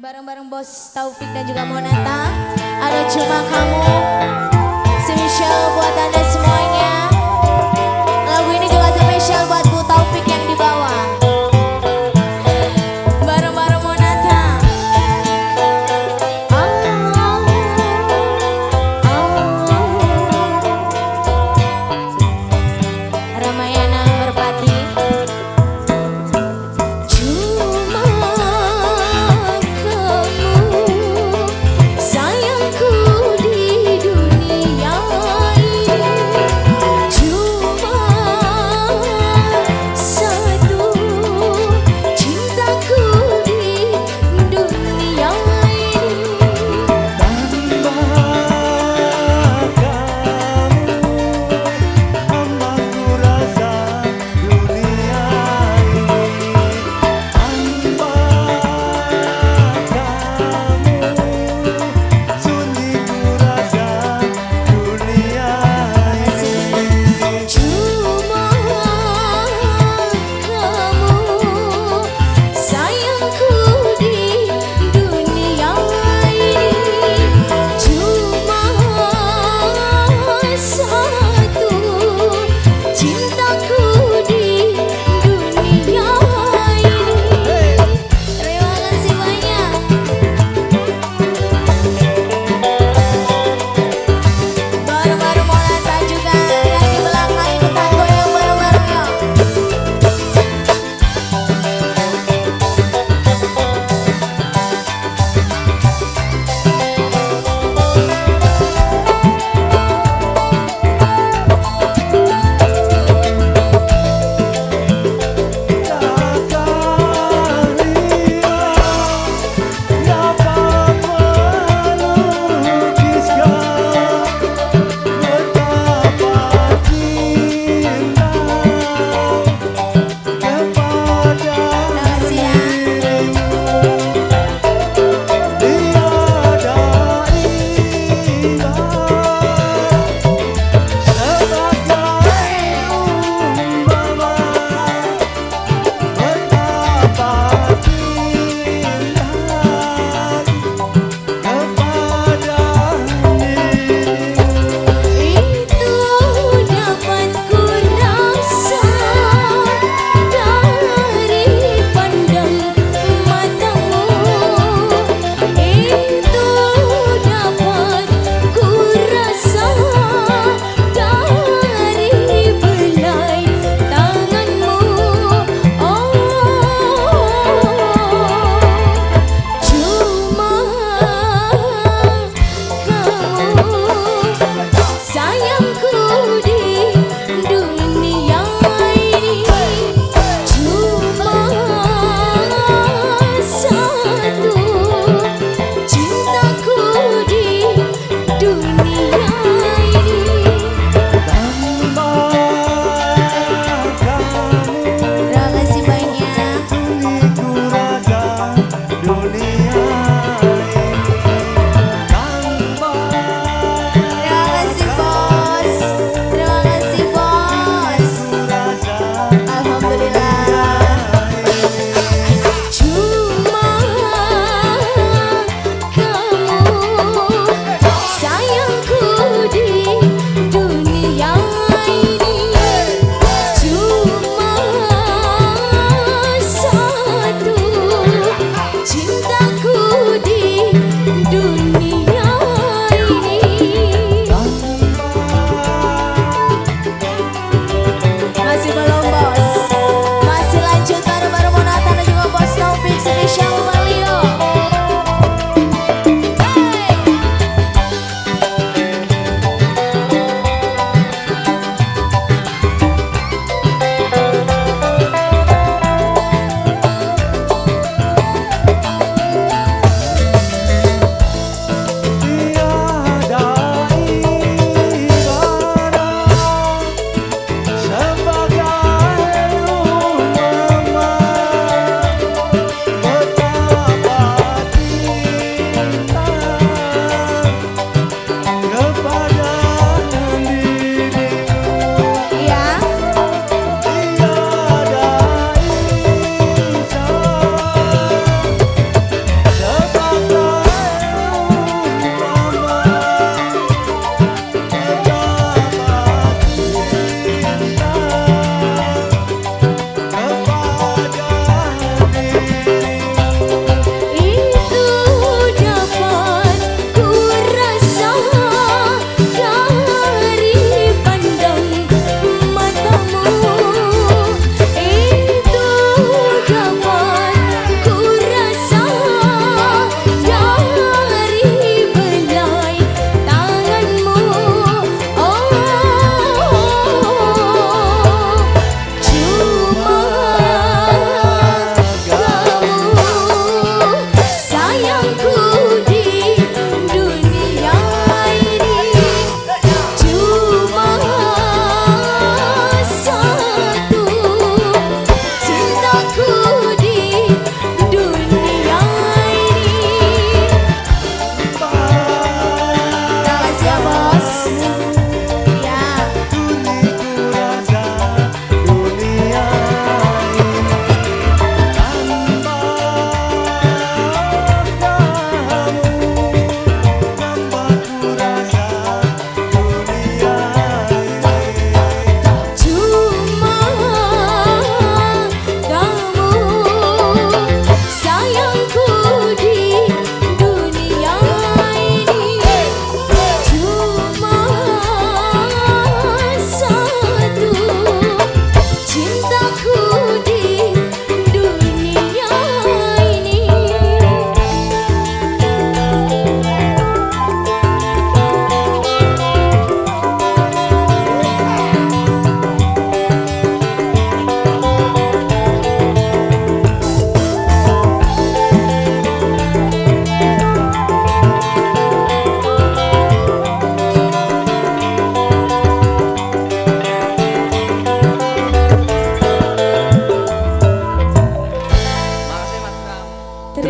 Bareng-bareng Bos Taufik dan juga Monata. Ada cuma kamu. Spesial buat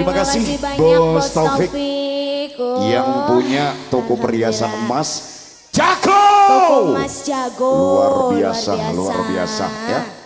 Terima kasih, banyak Bos Taufik. Oh. Yang punya toko perhiasan emas Jago. Toko emas jago. Luar biasa, luar biasa ya.